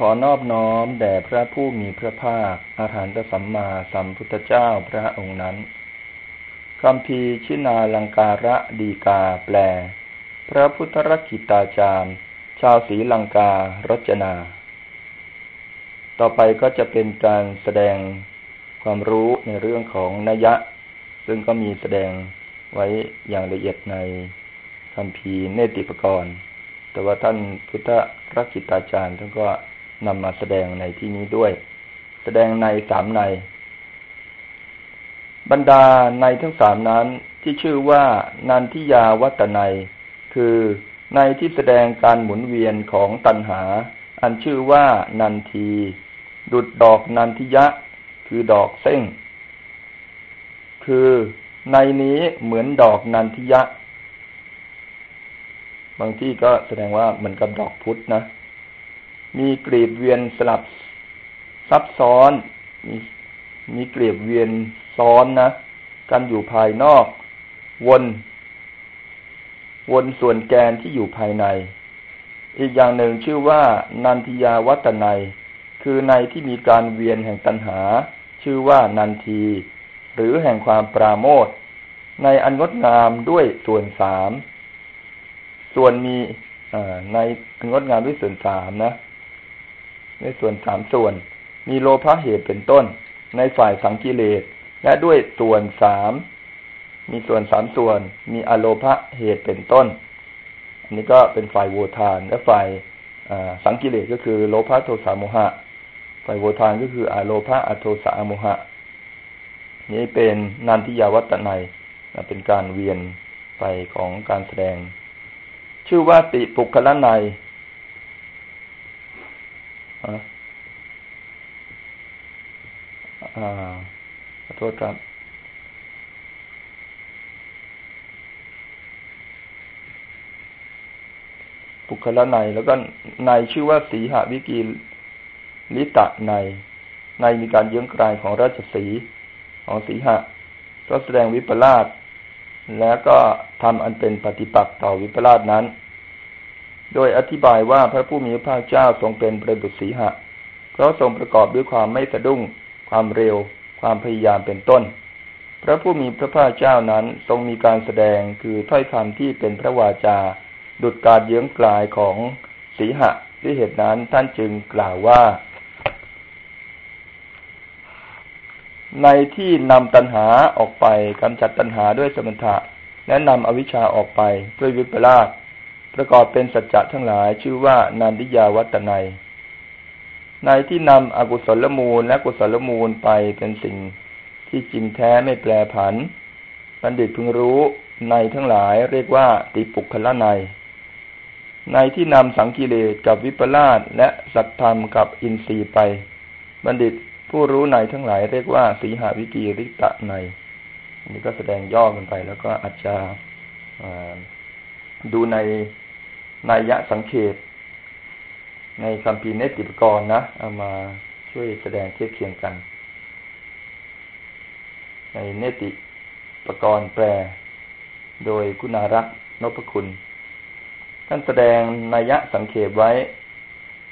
ขอนอบน้อมแด่พระผู้มีพระภาคอาหารตสัมมาสัมพุทธเจ้าพระองค์นั้นคำพีชินาลังการะดีกาแปล พระพุทธรักิตาจารย์ ชาวศรีลังการจนา ต่อไปก็จะเป็นการแสดงความรู้ในเรื่องของนัยยะ ซึ่งก็มีแสดงไว้อย่างละเอียดในคำพีเนติปกรณ์แต่ว่าท่านพุทธรักิตาจารย์ท่านก็ นำมาแสดงในที่นี้ด้วย แสดงในสามใน บรรดาในทั้งสามนั้นที่ชื่อว่านันทิยาวัตนัย คือในที่แสดงการหมุนเวียนของตัณหา อันชื่อว่านันที ดุดดอกนันทิยะ คือดอกเส้ง คือในนี้เหมือนดอกนันทิยะ บางที่ก็แสดงว่าเหมือนกับดอกพุธนะ มีกลีบเวียนสลับซับซ้อน มีมีกลีบเวียนซ้อนนะ กันอยู่ภายนอก วน วนส่วนแกนที่อยู่ภายใน อีกอย่างหนึ่งชื่อว่า นันทิยาวัตนัย คือในที่มีการเวียนแห่งตัณหา ชื่อว่านันที หรือแห่งความปราโมทในอันงดงามด้วยส่วนสาม ส่วนมีในอันงดงามด้วยส่วนสามนะ ในส่วนสามส่วน มีโลภะเหตุเป็นต้น ในฝ่ายสังกิเลสและด้วยส่วนสามมีส่วนสามส่วน มีอโลภะเหตุเป็นต้น อันนี้ก็เป็นฝ่ายโวทานและฝ่ายสังกิเลสก็คือโลภะโทสะโมหะ ฝ่ายโวทานก็คืออโลภะอโทสะโมหะ นี้เป็นนันทิยาวัตนัยเป็นการเวียนไปของการแสดง ชื่อว่าติปุคละนัย ขอโทษครับปุคละในแล้วก็ในชื่อว่าสีหวิกีลิตะใน ในมีการเยื้องกลายของราชสีของสีหะก็แสดงวิปลาสแล้วก็ทำอันเป็นปฏิปักษ์ต่อวิปลาสนั้น โดยอธิบายว่าพระผู้มีพระภาคเจ้าทรงเป็นประดุษสีหะ เพราะทรงประกอบด้วยความไม่สะดุ้ง ความเร็ว ความพยายามเป็นต้น พระผู้มีพระภาคเจ้านั้นทรงมีการแสดงคือถ้อยคำที่เป็นพระวาจา ดุจการเยื้องกลายของสีหะด้วยเหตุนั้นท่านจึงกล่าวว่า ในที่นำตัณหาออกไปกำจัดตัณหาด้วยสมถะและนำอวิชชาออกไปด้วยวิปลาส ประกอบเป็นสัจจะทั้งหลายชื่อว่านันทิยาวัตนัยในที่นำอกุศลมูลและกุศลมูลไปเป็นสิ่งที่จริงแท้ไม่แปรผันบัณฑิตพึงรู้ในทั้งหลายเรียกว่าติปุคละในในที่นำสังกิเลสกับวิปลาสและสัตธรรมกับอินทรีย์ไป บัณฑิตผู้รู้ในทั้งหลายเรียกว่าสีหาวิกีริตะในนนี้ก็แสดงย่อกันไป แล้วก็อาจจะดูใน นัยยะสังเขต ในคำพีเนติปกรณ์นะ เอามาช่วยแสดงเทียบเคียงกัน ในเนติปกรณ์แปล โดยคุณารักนพคุณ ท่านแสดงนัยยะสังเขตไว้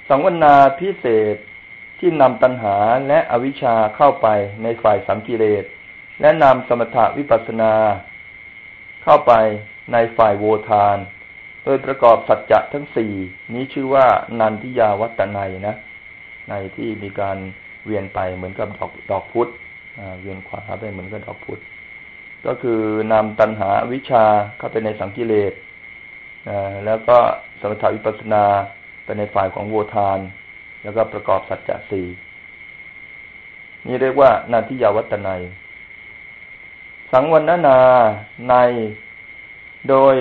สังวนาพิเศษที่นำตัณหาและอวิชชาเข้าไปในฝ่ายสัมกิเลสและนำสมถะวิปัสนา เข้าไปในฝ่ายโวทาน โดยประกอบสัจจะทั้งสี่นี้ชื่อว่านันทิยาวัตนัยนะในที่มีการเวียนไปเหมือนกับดอกดอกพุธเวียนขวาไปเหมือนกับดอกพุธก็คือนำตัณหาวิชาเข้าไปในสังกิเลสแล้วก็สมถาวิปัสนาไปในฝ่ายของโวทาน แล้วก็ประกอบสัจจะสี่นี่เรียกว่านันทิยาวัตนัย สังวันนาในโดย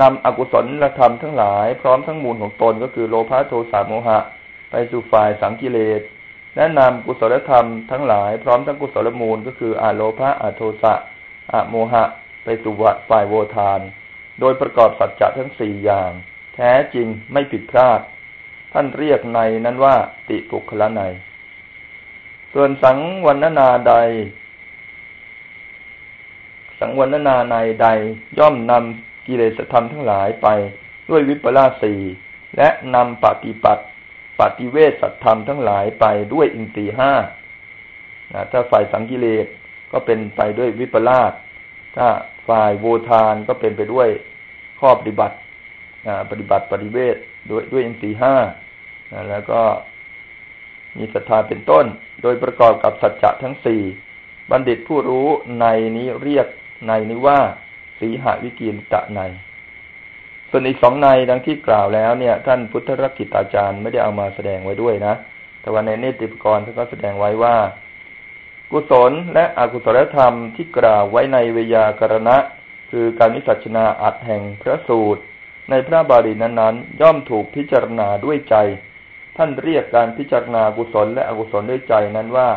นำอกุศลธรรมทั้งหลาย พร้อมทั้งมูลของตนก็คือโลภะโทสะโมหะ ไปสู่ฝ่ายสังกิเลสและนำกุศลธรรมทั้งหลายพร้อมทั้งกุศลมูลก็คืออาโลภะอาโทสะอะโมหะ ไปสู่ฝ่ายโวทาน โดยประกอบสัจจะทั้งสี่อย่าง แท้จริงไม่ผิดพลาด ท่านเรียกในนั้นว่า ติปุคละในส่วนสังวันนาใด สังวันนาในใดย่อมนำ กิเลสธรรมทั้งหลายไปด้วยวิปลาสี และนำปฏิปัติปฏิเวทสัตธรรมทั้งหลายไปด้วยอินทรีห้านะถ้าฝ่ายสังกิเลสก็เป็นไปด้วยวิปลาสถ้าฝ่ายโวทานก็เป็นไปด้วยข้อปฏิบัติปฏิบัติปฏิเวทด้วยด้วยอินทรีห้าแล้วก็มีศรัทธาเป็นต้น โดยประกอบกับสัจจะทั้งสี่บัณฑิตผู้รู้ในนี้เรียกในนี้ว่า สีหวิกินตะใน ส่วนอีกสองในดังที่กล่าวแล้วเนี่ย ท่านพุทธรักิตอาจารย์ไม่ได้เอามาแสดงไว้ด้วยนะ แต่ว่าในเนติปกรณ์ท่านก็แสดงไว้ว่า กุศลและอกุศลธรรมที่กล่าวไว้ในเวยากรณะ คือการมิสัชนาอัดแห่งพระสูตร ในพระบาลีนั้นๆ ย่อมถูกพิจารณาด้วยใจ ท่านเรียกการพิจารณากุศลและอกุศลด้วยใจนั้นว่า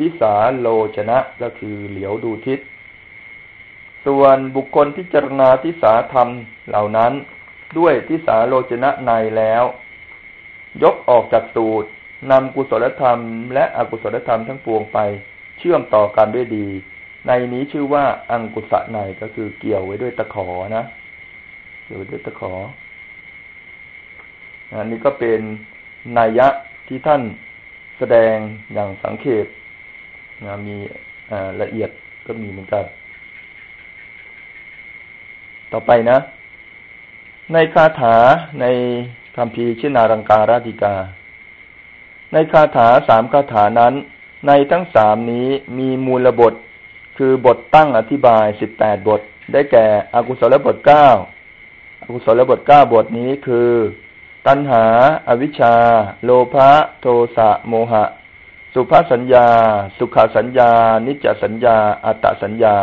วิสาโลชนะก็คือเหลียวดูทิศ ส่วนบุคคลพิจารณาทิสาธรรมเหล่านั้น ด้วยทิสาโลชนะในแล้ว ยกออกจากสูตรนำกุศลธรรม และอกุศลธรรมทั้งปวงไป เชื่อมต่อกันด้วยดี ในนี้ชื่อว่าอังกุศะในก็คือเกี่ยวไว้ด้วยตะขอนะเกี่ยวด้วยตะขออันนี้ก็เป็นนัยยะที่ท่านแสดงอย่างสังเขปนะมีละเอียดก็มีเหมือนกัน ต่อไปนะ ในคาถาในคำพีชินารังการาธิกา ในคาถาสามคาถานั้น ในทั้งสามนี้มีมูลบท คือบทตั้งอธิบายสิบแปดบท ได้แก่อกุศลบทเก้าอกุศลบทเก้าบทนี้คือ ตัณหาอาวิชชา โลภะโทสะโมหะ สุภาสัญญา สุขสัญญา นิจจสัญญา อัตตสัญญา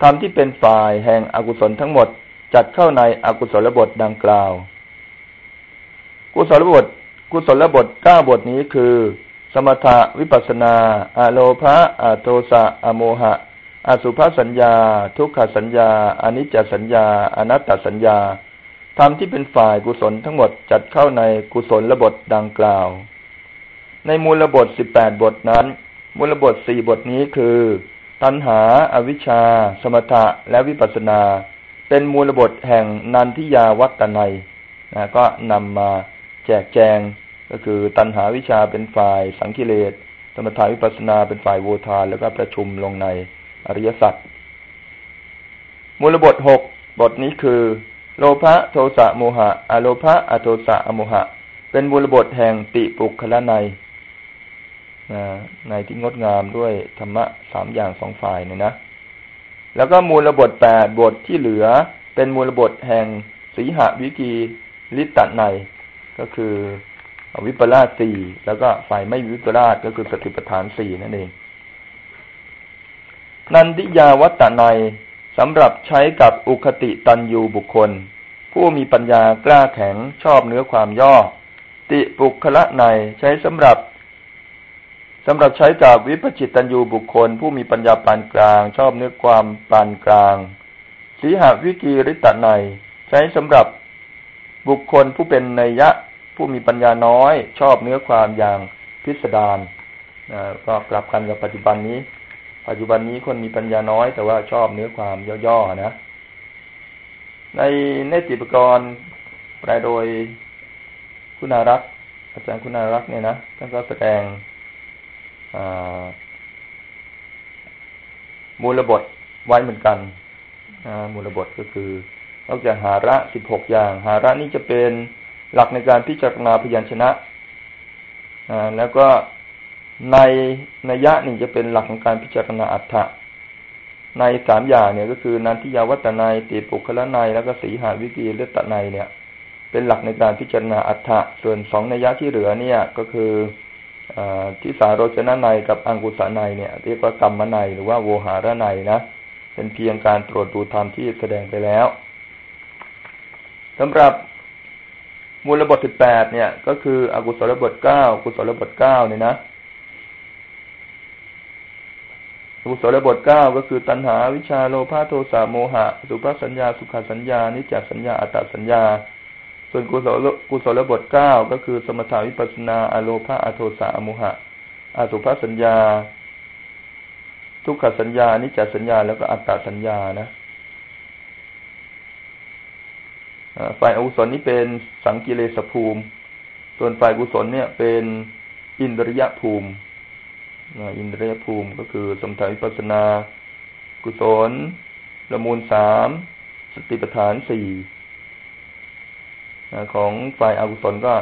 ธรรมที่เป็นฝ่ายแห่งอกุศลทั้งหมดจัดเข้าในอกุศลบทดังกล่าว กุศลบท กุศลบทเก้าบทนี้คือ สมถะวิปัสนาอะโลภะอะโทสะอะโมหะ อสุภาสัญญา ทุกขสัญญา อนิจจสัญญา อนัตตสัญญาธรรมที่เป็นฝ่ายกุศลทั้งหมดจัดเข้าในกุศลบทดังกล่าว ในมูลบทสิบแปดบทนั้น มูลบทสี่บทนี้คือ ตัณหาอาวิชชา สมถะและวิปัสนา เป็นมูลบทแห่งนันทิยาวัตนัยนะก็นำมาแจกแจงก็คือตัณหาวิชาเป็นฝ่ายสังกิเลสสมถาวิปัสนาเป็นฝ่ายโวทานแล้วก็ประชุมลงในอริยสัจมูลบทหกบทนี้คือ โลภะโทสะโมหะ อโลภะอโทสะอโมหะ เป็นมูลบทแห่งติปุคละใน ในที่งดงามด้วยธรรมะสามอย่างสองฝ่ายเนี่ยนะ แล้วก็มูลบทแปดบทที่เหลือเป็นมูลบทแห่งสีหวิกีลิตตในก็คือวิปลาสสี่แล้วก็ฝ่ายไม่วิปลาสก็คือสติปัฏฐานสี่นั่นเอง นันทิยาวัตตในสำหรับใช้กับอุคติตันยูบุคคล ผู้มีปัญญากล้าแข็งชอบเนื้อความย่อ ติปุคละในใช้สำหรับ สำหรับใช้กับวิปจิตตัญญูบุคคล ผู้มีปัญญาปานกลาง ชอบเนื้อความปานกลาง สีหวิกีริตในใช้สำหรับบุคคลผู้เป็นนัยยะ ผู้มีปัญญาน้อย ชอบเนื้อความอย่างพิสดารก็กลับกันกับปัจจุบันนี้ ปัจจุบันนี้คนมีปัญญาน้อย แต่ว่าชอบเนื้อความย่อๆนะ ในเนติปกรณ์แปลโดยคุณารักษ์อาจารย์คุณารักษ์เนี่ยนะท่านก็แสดง มูลบทไว้เหมือนกันมูลบทก็คือนอกจากหาระสิบหกอย่าง หาระนี้จะเป็นหลักในการพิจารณาพยัญชนะแล้วก็ในนัยยะนี่จะเป็นหลักของการพิจารณาอัฏฐะในสามอย่างเนี่ยก็คือนันทิยาวัตนัยติปุคละนัยแล้วก็สีหาวิกีเลตนัยเนี่ย เป็นหลักในการพิจารณาอัฏฐะส่วนสองนัยยะที่เหลือเนี่ยก็คือ ที่สาโรจนะในกับอังกุสาในเนี่ยเรียกว่ากรรมในหรือว่าโวหารในนะเป็นเพียงการตรวจดูธรรมที่แสดงไปแล้วสำหรับมูลบทสิบแปดเนี่ย ก็คืออกุศลบทเก้ากุศลบทเก้าเนี่ยนะอกุศลบทเก้าก็คือตัณหาวิชาโลภะโทสะโมหะ สุภสัญญา สุขสัญญา นิจจสัญญาอัตตสัญญา ส่วนกุศลกุศลบทเก้าก็คือ สมถาวิปัสนาอโลภาอโทสะอมุหะอาสุภสัญญา ทุกขสัญญานิจจสัญญา แล้วก็อัตตสัญญานะฝ่ายอกุศลนี้เป็นสังกิเลสภูมิ ส่วนฝ่ายกุศลเนี่ย เป็นอินทริยภูมิอินทริยภูมิก็คือสมถะวิปัสนา กุศลละมูลสามสติปัฏฐานสี่ ของฝ่ายอากุศลก็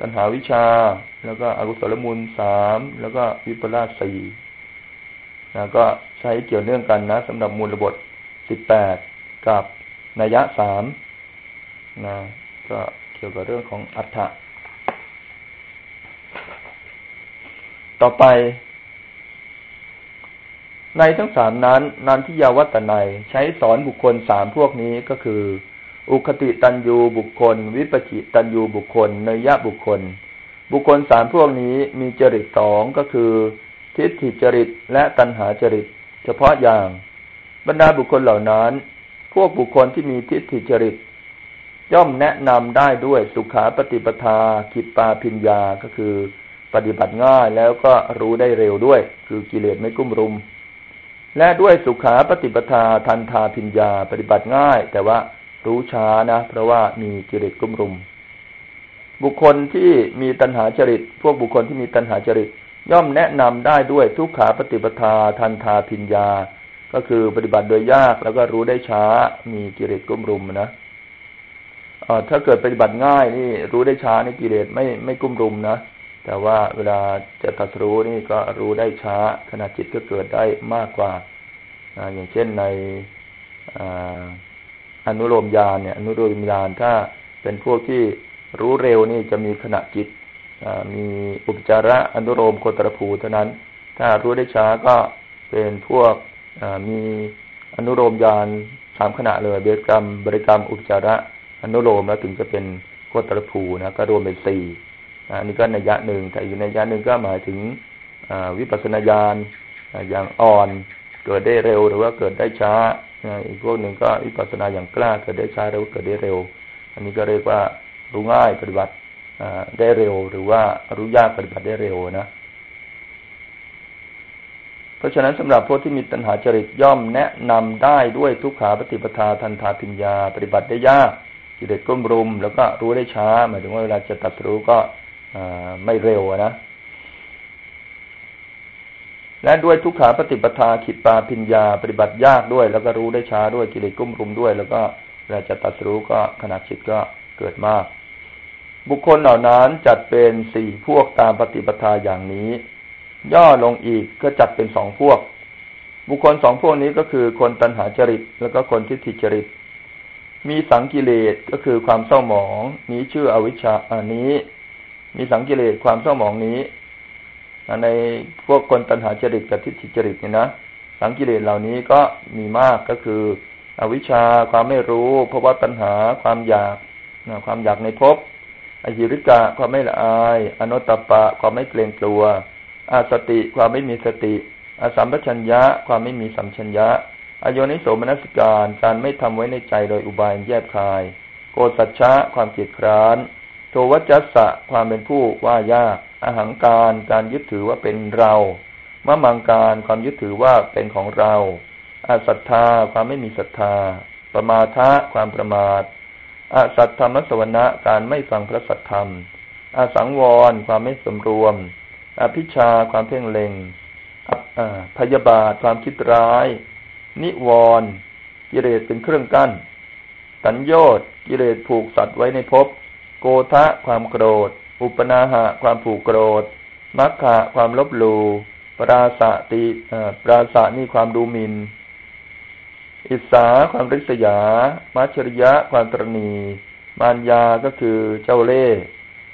ตัณหาวิชา แล้วก็อกุศลมูลสามแล้วก็วิปลาสสี่นะก็ใช้เกี่ยวเนื่องกันนะสำหรับมูลบทสิบแปดกับนัยะสามนะก็เกี่ยวกับเรื่องของอัฏฐะต่อไป ในทั้งสามนั้นนันทิยาวัตนัยใช้สอนบุคคลสามพวกนี้ก็คือ อุคติตันยูบุคคล วิปจิตันยูบุคคล เนยยะบุคคล บุคคลสามพวกนี้มีจริตสองก็คือ ทิฏฐิจริตและตัณหาจริต เฉพาะอย่าง บรรดาบุคคลเหล่านั้น พวกบุคคลที่มีทิฏฐิจริต ย่อมแนะนำได้ด้วยสุขาปฏิปทาคิปปาพิญญาก็คือ ปฏิบัติง่ายแล้วก็รู้ได้เร็วด้วย คือกิเลสไม่กุ้มรุม และด้วยสุขาปฏิปทาทันทาพิญญาปฏิบัติง่าย แต่ว่า รู้ช้านะ เพราะว่ามีกิเลสกุ้มรุม บุคคลที่มีตัณหาจริต พวกบุคคลที่มีตัณหาจริต ย่อมแนะนำได้ด้วยทุกขาปฏิปทาทันทาพิญญา ก็คือปฏิบัติโดยยากแล้วก็รู้ได้ช้า มีกิเลสกุ้มรุมนะถ้าเกิดปฏิบัติง่ายนี่รู้ได้ช้านี่กิเลสไม่ไม่กุ้มรุมนะแต่ว่าเวลาจะตัดรู้นี่ก็รู้ได้ช้าขณะจิตก็เกิดได้มากกว่า อย่างเช่นใน อนุโลมญาณเนี่ยอนุโลมญาณถ้าเป็นพวกที่รู้เร็วนี่จะมีขณะจิตมีอุปจาระอนุโลมโคตรภูเท่านั้น ถ้ารู้ได้ช้าก็เป็นพวกมีอนุโลมญาณสามขณะเลยเบกรรมบริกรรมอุปจาระอนุโลมแล้วถึงจะเป็นโคตรภูนะก็รวมเป็นสี่อันนี้ก็นัยยะหนึ่งแต่อยู่ในยะหนึ่งก็หมายถึงวิปัสสนาญาณอย่างอ่อนเกิดได้เร็วหรือว่าเกิดได้ช้า อีกพวกหนึ่งก็วิปัสสนาอย่างกล้าเกิดได้ช้าหรือว่าเกิดได้เร็ว อันนี้ก็เรียกว่ารู้ง่ายปฏิบัติได้เร็ว หรือว่ารู้ยากปฏิบัติได้เร็วนะ เพราะฉะนั้นสำหรับพวกที่มีตัณหาจริตย่อมแนะนำได้ด้วยทุกขาปฏิปทาทันทาพิญญา ปฏิบัติได้ยากกิเลสก้มรุม แล้วก็รู้ได้ช้า หมายถึงว่าเวลาจะตัดรู้ก็ไม่เร็วนะ และด้วยทุกขาปฏิปทาขิดปาพิญญาปฏิบัติยากด้วย แล้วก็รู้ได้ช้าด้วยกิเลสกุ้มรุมด้วย แล้วก็เวลาจะตัดรู้ก็ขนาดจิตก็เกิดมาก บุคคลเหล่านั้นจัดเป็นสี่พวกตามปฏิปทาอย่างนี้ ย่อลงอีกก็จัดเป็นสองพวก บุคคลสองพวกนี้ก็คือคนตัณหาจริต แล้วก็คนทิฏฐิจริต มีสังกิเลสก็คือความเศร้าหมอง นี้ชื่ออวิชชาอันนี้ มีสังกิเลสความเศร้าหมองนี้ ในพวกคนตัณหาจริตกับทิฏฐิจริตเนี่ยนะสังกิเลสเหล่านี้ก็มีมากก็คือ อวิชชาความไม่รู้ภาวะตัณหาความอยากนะความอยากในภพอหิริกะความไม่ละอาย อนุตตปะ ความไม่เกรงกลัวอาสติความไม่มีสติอสัมปชัญญะ ความไม่มีสัมชัญญะ อโยนิโสมนัสการ การไม่ทำไว้ในใจโดยอุบายแยบคาย โกสัจฉะความเกียดคร้าน โทวัจัสสะ ความเป็นผู้ว่ายาก อหังการการยึดถือว่าเป็นเรามะมังการความยึดถือว่าเป็นของเราอาศรัทธาความไม่มีศรัทธา ประมาทะความประมาทอาสัทธรรมสวนะการไม่ฟังพระสัทธรรมอาสังวร ความไม่สมรวม อภิชาความเพ่งเล็งพยาบาทความคิดร้าย นิวรณ์กิเลสเป็นเครื่องกั้นสัญญอดกิเลสผูกสัตว์ไว้ในภพโกทะความโกรธ อุปนาหะความผูกโกรธ มัคคะความลบหลู่ปราสะติปราสะนี่ความดูหมินอิสาความริษยา มัชริยะความตรณี มารยาก็คือเจ้าเล่ห์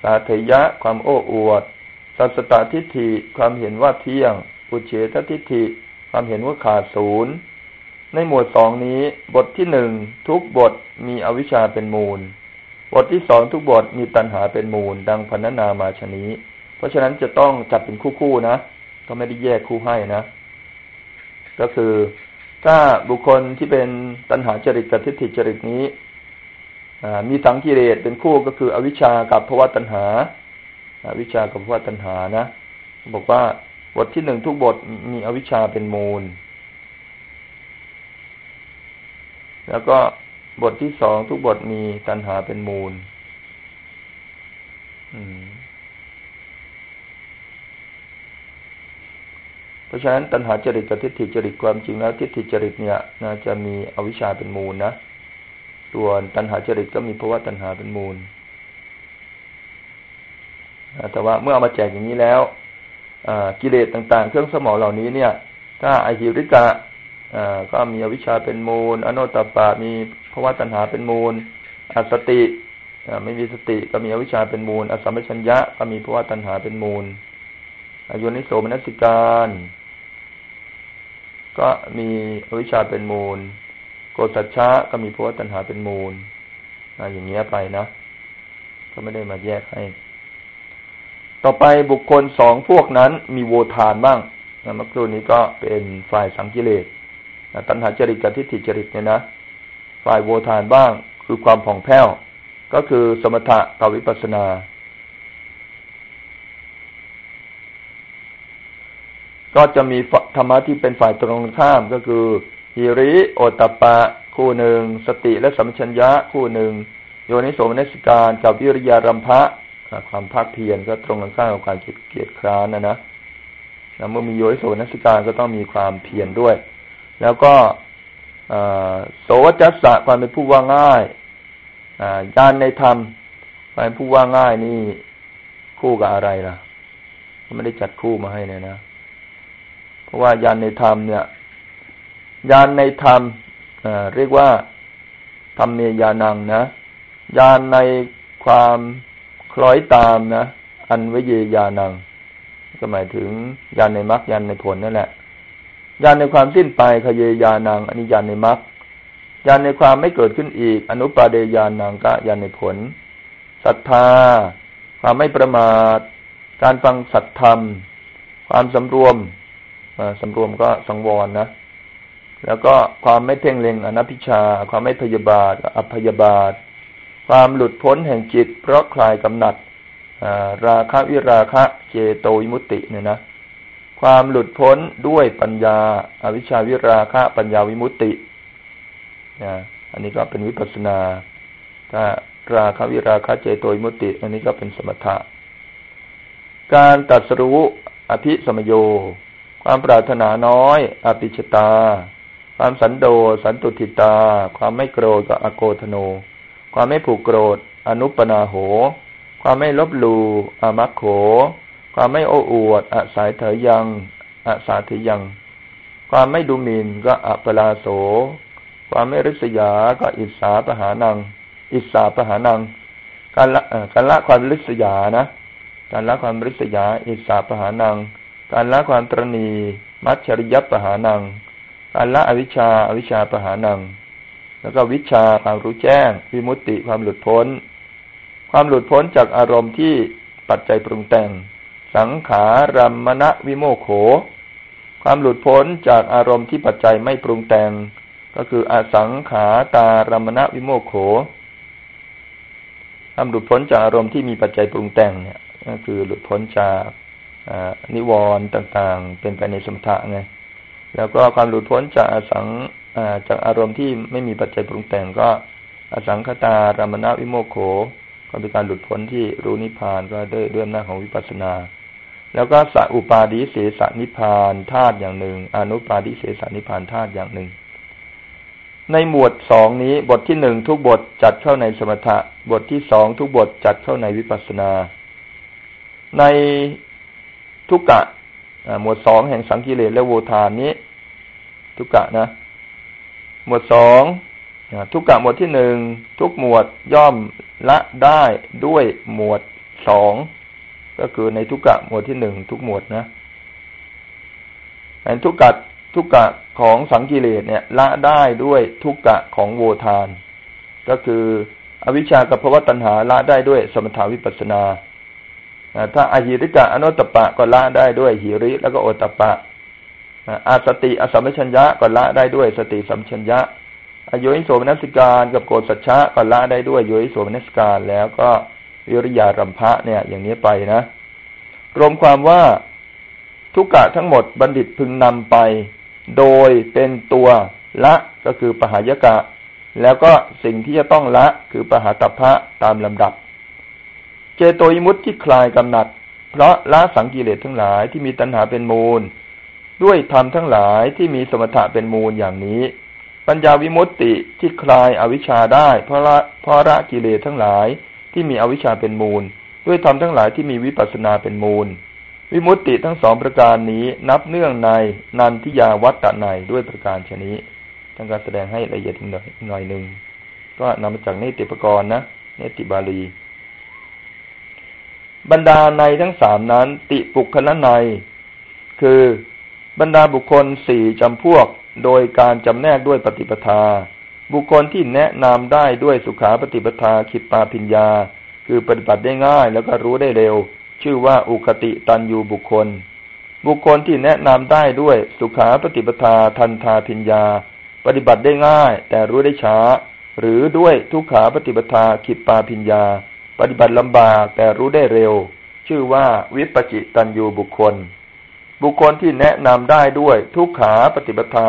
สาธยะความโอ้อวด สัสตทิฏฐิความเห็นว่าเที่ยง อุเฉททิฏฐิ ความเห็นว่าขาดศูนย์ ในหมวดสองนี้ บทที่หนึ่งทุกบทมีอวิชชาเป็นมูล บทที่สองทุกบทมีตัณหาเป็นมูล ดังพันนามาชนี้ เพราะฉะนั้นจะต้องจัดเป็นคู่ๆนะ ก็ไม่ได้แยกคู่ให้นะ ก็คือ ถ้าบุคคลที่เป็นตัณหาจริตกับทิฏฐิจริตนี้มีสังกิเลสเป็นคู่ก็คือ อวิชชากับภวะตัณหาอวิชชากับภวะตัณหานะบอกว่าบทที่หนึ่งทุกบทมีอวิชชาเป็นมูล แล้วก็ บทที่สองทุกบทมีตัณหาเป็นมูลเพราะฉะนั้นตัณหาจริตกับทิฏฐิจริตความจริงแล้วทิฏฐิจริตเนี่ยนะจะมีอวิชชาเป็นมูลนะส่วนตัณหาจริตก็มีภาวะตัณหาเป็นมูลแต่ว่าเมื่อเอามาแจกอย่างนี้แล้วกิเลสต่าง ๆ เครื่องสมองเหล่านี้เนี่ย ถ้าอหิริกะก็มีอวิชชาเป็นมูล อโนตปา มี ภาวะตัณหาเป็นมูล อสติไม่มีสติก็มีอวิชชาเป็นมูล อสัมปชัญญะก็มีภาวะตัณหาเป็นมูลอายุนิโสมนัสิการ ก็มีอวิชชาเป็นมูล โกสัจฉะก็มีภาวะตัณหาเป็นมูลอย่างเงี้ยไปนะ ก็ไม่ได้มาแยกให้ ต่อไปบุคคลสองพวกนั้นมีโวทานบ้างนะเมื่อครู่นี้ก็เป็นฝ่ายสังกิเลสตัณหาจริตกับทิฏฐิจริตเนี่ยนะ ฝ่ายโวทานบ้าง คือความผ่องแผ้ว ก็คือสมถะกับวิปัสนา ก็จะมีธรรมะที่เป็นฝ่ายตรงข้ามก็คือฮิริโอตปะ คู่หนึ่ง สติและสัมชัญญะคู่หนึ่ง โยนิโสมนสิการกับวิริยารัมภะความภาคเพียรก็ตรงกันข้ามกับการเกียร์คร้านนะนะเมื่อมีโยนิโสมนสิการก็ต้องมีความเพียรด้วย แล้วก็ โสวจัสสะความเป็นผู้ว่าง่ายญาณในธรรมความเป็นผู้ว่าง่ายนี่คู่กับอะไรล่ะไม่ได้จัดคู่มาให้เนี่ยนะ เพราะว่าญาณในธรรมเนี่ยญาณในธรรมเรียกว่าธรรมเมยานังนะญาณในความคล้อยตามนะ อันวิเยยานัง ก็หมายถึงญาณในมรรคญาณในผลนั่นแหละ ยานในความสิ้นไปขเยยานังอนิยานในมรรคยานในความไม่เกิดขึ้นอีก อนุปาเดยานังก็ยานในผลศรัทธา ความไม่ประมาท การฟังสัตธรรม ความสำรวมสำรวมก็สังวรนะ แล้วก็ความไม่เพ่งเล็งอนัพิชา ความไม่พยาบาทอภยาบาท ความหลุดพ้นแห่งจิต เพราะคลายกำหนัดราคะวิราคะเจโตวิมุตติเนี่ยนะ ความหลุดพ้นด้วยปัญญาอาวิชชาวิราคะปัญญาวิมุตตินะอันนี้ก็เป็นวิปัสนาถ้าราคะวิราคะเจโตวิมุตติ อันนี้ก็เป็นสมถะ การตัดสรู้อภิสมโย ความปรารถนาน้อย อภิชตา ความสันโดษสันตุทิตา ความไม่โกรธก็อโกธโน ความไม่ผูกโกรธ อนุปนาโห ความไม่ลบลูอามัคโข ความไม่โอ้อวดอาศัยเถยยังอาสาถยัง ความไม่ดูหมิ่นก็อัปลาโส ความไม่ริษยาก็อิสาปหานัง อิสาปหานัง การละการละความริษยานะ การละความริษยา อิสาปหานัง การละความตรณีมัจฉริยปหานัง การละอวิชชาอวิชชาปหานัง แล้วก็วิชาความรู้แจ้งวิมุตติความหลุดพ้น ความหลุดพ้นจากอารมณ์ที่ปัจจัยปรุงแต่ง สังขารัมมณวิโมโข ความหลุดพ้นจากอารมณ์ที่ปัจจัยไม่ปรุงแต่ง ก็คืออสังขาตารัมมณวิโมโขความหลุดพ้นจากอารมณ์ที่มีปัจจัยปรุงแต่งเนี่ย ก็คือหลุดพ้นจากนิวรณ์ต่างๆ เป็นไปในสมถะไงแล้วก็ความหลุดพ้นจากอสังจากอารมณ์ที่ไม่มีปัจจัยปรุงแต่งก็อสังคตารามณวิโมโข ก็เป็นการหลุดพ้นที่รู้นิพพานก็ด้วยด้วยอำนาจของวิปัสสนา แล้วก็สัอุปาดิเสสนิพานธาตุอย่างหนึ่ง อนุปาดิเสสนิพานธาตุอย่างหนึ่ง ในหมวดสองนี้บทที่หนึ่งทุกบทจัดเข้าในสมถะ บทที่สองทุกบทจัดเข้าในวิปัสสนา ในทุกกะหมวดสองแห่งสังกิเลสและโวทานนี้ ทุกกะนะ หมวดสองทุกกะหมวดที่หนึ่งทุกหมวดย่อมละได้ด้วยหมวดสอง ก็คือในทุกกะหมวดที่หนึ่งทุกหมวดนะในทุกกะทุกกะของสังกิเลสเนี่ย ละได้ด้วยทุกกะของโวทาน ก็คืออวิชากับภวตัณหาละได้ด้วยสมถาวิปัสนาถ้าอาหิริกะอนุตตปะก็ละได้ด้วยหิริ แล้วก็โอตปะอาสติอสัมชัญญะก็ละได้ด้วยสติสัมชัญญะอโยนิโสมนัสิการกับโกสัจฉะก็ละได้ด้วยโยนิโสมนัสิการแล้วก็ วิริยารัมภะเนี่ย อย่างนี้ไปนะ รวมความว่าทุกกะทั้งหมดบัณฑิตพึงนำไป โดยเป็นตัวละก็คือปหายกะ แล้วก็สิ่งที่จะต้องละคือปหาตพะตามลำดับ เจโตยมุตที่คลายกำหนัด เพราะละสังกิเลสทั้งหลายที่มีตัณหาเป็นมูล ด้วยธรรมทั้งหลายที่มีสมถะเป็นมูลอย่างนี้ปัญญาวิมุตติที่คลายอวิชชาได้ เพราะละเพราะละกิเลสทั้งหลาย ที่มีอวิชชาเป็นมูล ด้วยธรรมทั้งหลายที่มีวิปัสสนาเป็นมูล วิมุตติทั้งสองประการนี้นับเนื่องในนันทิยาวัตตะในด้วยประการชนี้ทั้งการแสดงให้ละเอียดอีกหน่อยหนึ่งก็นำมาจากเนติปกรณ์นะเนติบาลี บรรดาในทั้งสามนั้น ติปุคละในคือบรรดาบุคคลสี่จำพวก โดยการจำแนกด้วยปฏิปทา บุคคลที่แนะนำได้ด้วยสุขาปฏิปทาขิปปาพิญญา คือปฏิบัติได้ง่ายแล้วก็รู้ได้เร็ว ชื่อว่าอุคติตันยูบุคคล บุคคลที่แนะนำได้ด้วยสุขาปฏิปทาทันทาพิญญา ปฏิบัติได้ง่าย แต่รู้ได้ช้า หรือด้วยทุกขาปฏิปทาขิปปาพิญญา ปฏิบัติลำบากแต่รู้ได้เร็ว ชื่อว่าวิปจิตันยูบุคคล บุคคลที่แนะนำได้ด้วยทุกขาปฏิปทา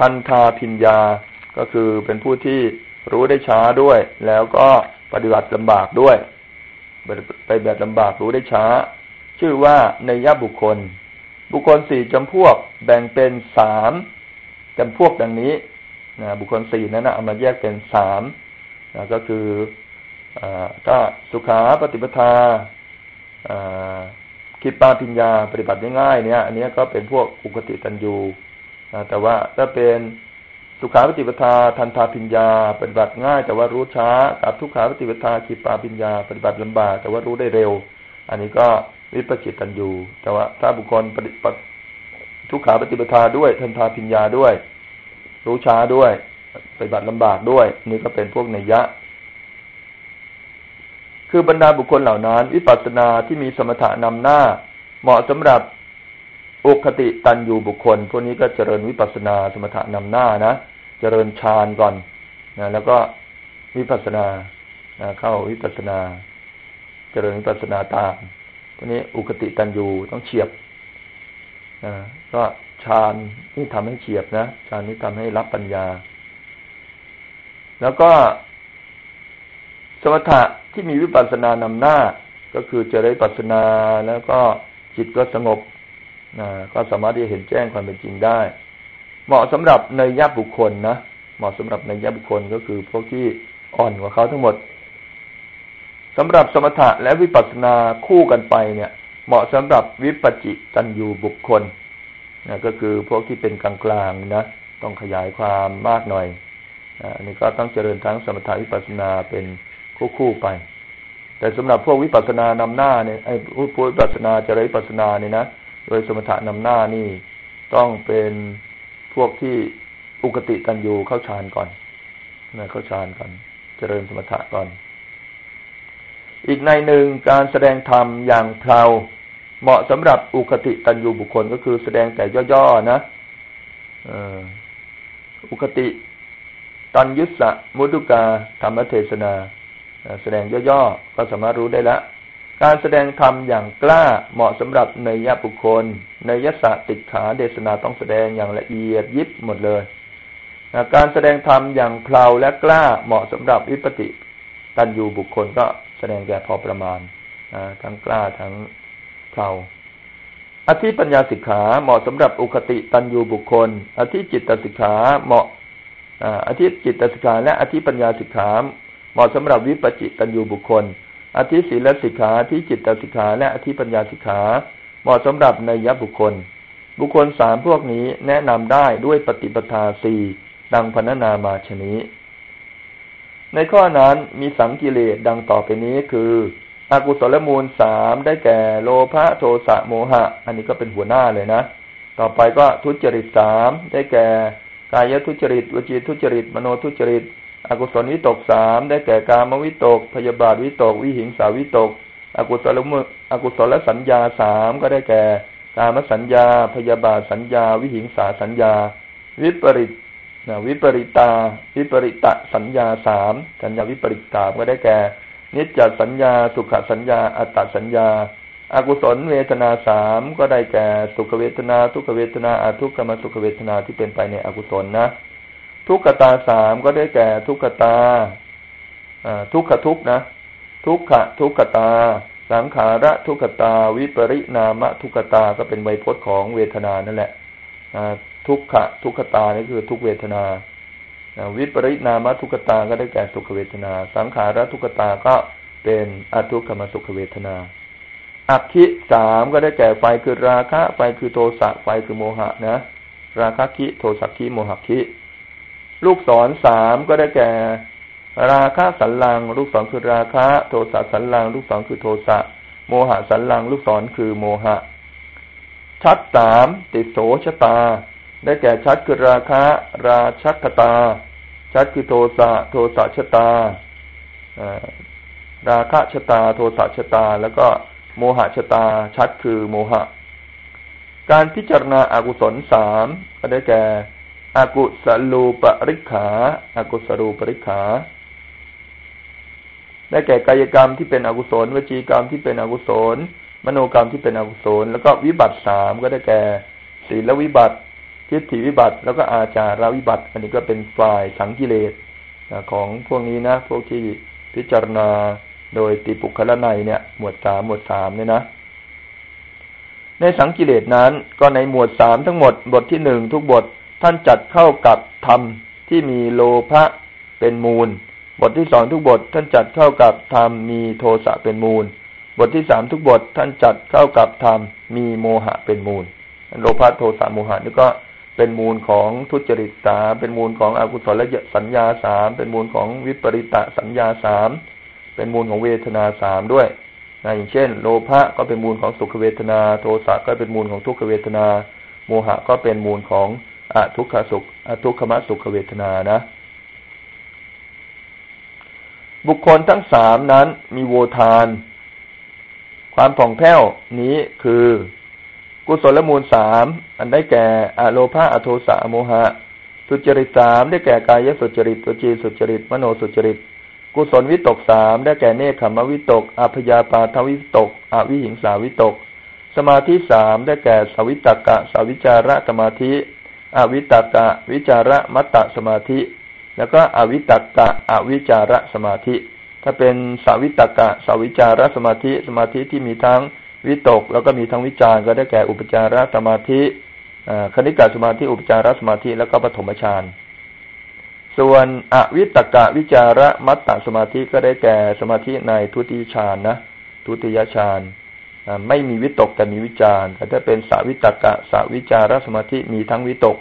ทันทาพิญญา ก็คือเป็นผู้ที่รู้ได้ช้าด้วย แล้วก็ปฏิบัติลำบากด้วย ไปแบบลำบากรู้ได้ช้า ชื่อว่าในยบุคคล บุคคลสี่จำพวกแบ่งเป็นสามจำพวกดังนี้นะบุคคลสี่นั้นนะเอามาแยกเป็นสามนะก็คืออก็สุขาปฏิปทาคิปปาปิญญาปฏิบัติได้ง่ายเนี่ย อันนี้ก็เป็นพวกอุกติตันยูนะแต่ว่าถ้าเป็น สุขาปฏิปทาทันทาปิญญา ปฏิบัติง่าย แต่ว่ารู้ช้ากับทุกขาปฏิปทาคิปาปิญญา ปฏิบัติลำบากแต่ว่ารู้ได้เร็ว อันนี้ก็วิปจิตตันยูแต่ว่าถ้าบุคคลปฏิบัติทุกขาปฏิปทาด้วย ทันทาปิญญาด้วย รู้ช้าด้วย ปฏิบัติลำบากด้วย นี่ก็เป็นพวกนยยะ คือบรรดาบุคคลเหล่านั้น วิปัสสนาที่มีสมถะนำหน้า เหมาะสำหรับ อุคติตันยูบุคคล พวกนี้ก็เจริญวิปัสนาสมถะนำหน้านะ เจริญฌานก่อนนะแล้วก็วิปัสนาเข้าวิปัสนา เจริญวิปัสนาตามพวกนี้อุคติตันยูต้องเฉียบนะก็ฌานนี่ทำให้เฉียบนะฌานนี้ทำให้รับปัญญา แล้วก็ สมถะที่มีวิปัสสนานำหน้า ก็คือจะได้ปัสนาแล้วก็จิตก็สงบ ก็สามารถที่จะเห็นแจ้งความเป็นจริงได้ เหมาะสำหรับในยับบุคคลนะเหมาะสำหรับในยับบุคคลก็คือพวกที่อ่อนกว่าเขาทั้งหมดสำหรับสมถะและวิปัสสนาคู่กันไปเนี่ย เหมาะสำหรับวิปจิตันยูบุคคลนะก็คือพวกที่เป็นกลางๆนะต้องขยายความมากหน่อยอันนี้ก็ต้องเจริญทั้งสมถะวิปัสนาเป็นคู่ๆไป แต่สำหรับพวกวิปัสนานำหน้าเนี่ยไอ้พวกวิปัสนาเจริญวิปัสนาเนี่ยนะ โดยสมถะนำหน้านี่ต้องเป็นพวกที่อุกติตันยูเข้าฌานก่อนนะเข้าฌานก่อน เจริญสมถะก่อน อีกในหนึ่งการแสดงธรรมอย่างเพลาเหมาะสำหรับอุคติตันยูบุคคลก็คือแสดงแต่ย่อๆนะอุคติตันยุสะมุตุกาธรรมเทศนา แสดงย่อๆก็สามารถรู้ได้ละ การแสดงธรรมอย่างกล้าเหมาะสำหรับในยบุคคล ในยศติขาเดชนาต้องแสดงอย่างละเอียดยิบหมดเลยการแสดงธรรมอย่างเพลาและกล้าเหมาะสำหรับวิปติตันยูบุคคลก็แสดงแก่พอประมาณทั้งกล้าทั้งเพลาอธิปัญญาสิกขาเหมาะสำหรับอุคติตันยูบุคคล อธิจิตตสิกขาเหมาะอธิจิตตสิกขาและอธิปัญญาสิกขาเหมาะสำหรับวิปจิตตันยูบุคคล อธิศีลสิกขาอธิจิตตสิกขาและอธิปัญญาสิกขาเหมาะสำหรับในยบุคคล บุคคลสามพวกนี้แนะนำได้ด้วยปฏิปทาสี่ดังพรรณนามาชนี้ ในข้อนั้นมีสังกิเลสดังต่อไปนี้คืออกุศลมูลสามได้แก่โลภะโทสะโมหะ อันนี้ก็เป็นหัวหน้าเลยนะ ต่อไปก็ทุจริตสามได้แก่กายทุจริตวจีทุจริต มโนทุจริต อกุศลวิตกสามได้แก่กามวิตก พยาบาทวิตก วิหิงสาวิตก อกุศลมุอกุศลสัญญาสามก็ได้แก่กามสัญญา พยาบาทสัญญา วิหิงสาสัญญา วิปริตวิปริตา วิปริตะสัญญาสามสัญญาวิปริตาก็ได้แก่ นิจจสัญญา สุขสัญญา อัตตสัญญาอากุศลเวทนาสามก็ได้แก่สุขเวทนา ทุกขเวทนาอาทุกขมสุขเวทนาที่เป็นไปในอกุศลนะ ทุกขตาสามก็ได้แก่ทุกขตาทุกขทุกนะ ทุกขะทุกขตา สังขาระทุกขตา วิปริณามะทุกขตาก็เป็นไวยพจน์ของเวทนานั่นแหละทุกขะทุกขตานี่คือทุกเวทนาวิปริณามะทุกขตาก็ได้แก่สุขเวทนา สังขาระทุกขตาก็เป็นอทุกขมสุขเวทนาอักขิสามก็ได้แก่ไฟคือราคะ ไฟคือโทสะไฟคือโมหะนะ ราคะคิโทสักคิโมหะคิ ลูกศรสามก็ได้แก่ ราคะสันลัง ลูกศรคือราคะ โทสะสันลัง ลูกศรคือโทสะโมหะสันลัง ลูกศรคือโมหะ ชัดสามติโสชตา ได้แก่ชัดคือราคะ ราชัตตา ชัดคือโทสะโทสะชตาราคะชตา โทสะชตา แล้วก็โมหะชตา ชัดคือโมหะ การพิจารณาอากุศลสามก็ได้แก่ อากุสลูปริขาอากุสลูปริขาได้แก่กายกรรมที่เป็นอกุศลวจีกรรมที่เป็นอกุศล มโนกรรมที่เป็นอกุศล แล้วก็วิบัติสามก็ได้แก่ ศีลวิบัติทิฏฐิวิบัติ แล้วก็อาจาราวิบัติ อันนี้ก็เป็นฝ่ายสังกิเลสของพวกนี้นะพวกที่พิจารณาโดยติปุคละในเนี่ย หมวดสามหมวดสามเนี่ยนะในสังกิเลสนั้น ก็ในหมวดสามทั้งหมดบทที่หนึ่งทุกบท ท่านจัดเข้ากับธรรมที่มีโลภะเป็นมูล บทที่สองทุกบท ท่านจัดเข้ากับธรรมมีโทสะเป็นมูล บทที่สามทุกบท ท่านจัดเข้ากับธรรมมีโมหะเป็นมูลโลภะโทสะโมหะนี่ก็เป็นมูลของทุจริตสามเป็นมูลของอกุศลสัญญาสามเป็นมูลของวิปริตะสัญญาสามเป็นมูลของเวทนาสามด้วยนะอย่างเช่น โลภะก็เป็นมูลของสุขเวทนา โทสะก็เป็นมูลของทุกขเวทนา โมหะก็เป็นมูลของ อทุกขสุขอทุกขมสุขเวทนานะ บุคคลทั้งสามนั้นมีโวทาน ความผ่องแผ้วนี้คือ กุศลมูลสามอันได้แก่อโลภาอโทสะโมหะ สุจริตสามได้แก่กายสุจริตวจีสุจริต มโนสุจริต กุศลวิตกสามได้แก่เนคขมวิตกอภยาปาทวิตก อวิหิงสาวิตก สมาธิสามได้แก่สวิตกะ สวิจาระสมาธิ อวิตกะ วิจาระมัตตสมาธิ แล้วก็อวิตกะอวิจาระสมาธิ ถ้าเป็นสวิตกะสวิจาระสมาธิ สมาธิที่มีทั้งวิตก แล้วก็มีทั้งวิจารก็ได้แก่อุปจารสมาธิคณิกาสมาธิอุปจารสมาธิแล้วก็ปฐมฌานส่วนอวิตกะวิจาระมัตตสมาธิก็ได้แก่สมาธิในทุติยฌานนะทุติยฌาน ไม่มีวิตกแต่มีวิจารแต่ถ้าเป็นสาวิตกะสาวิจารสมาธิมีทั้งวิตก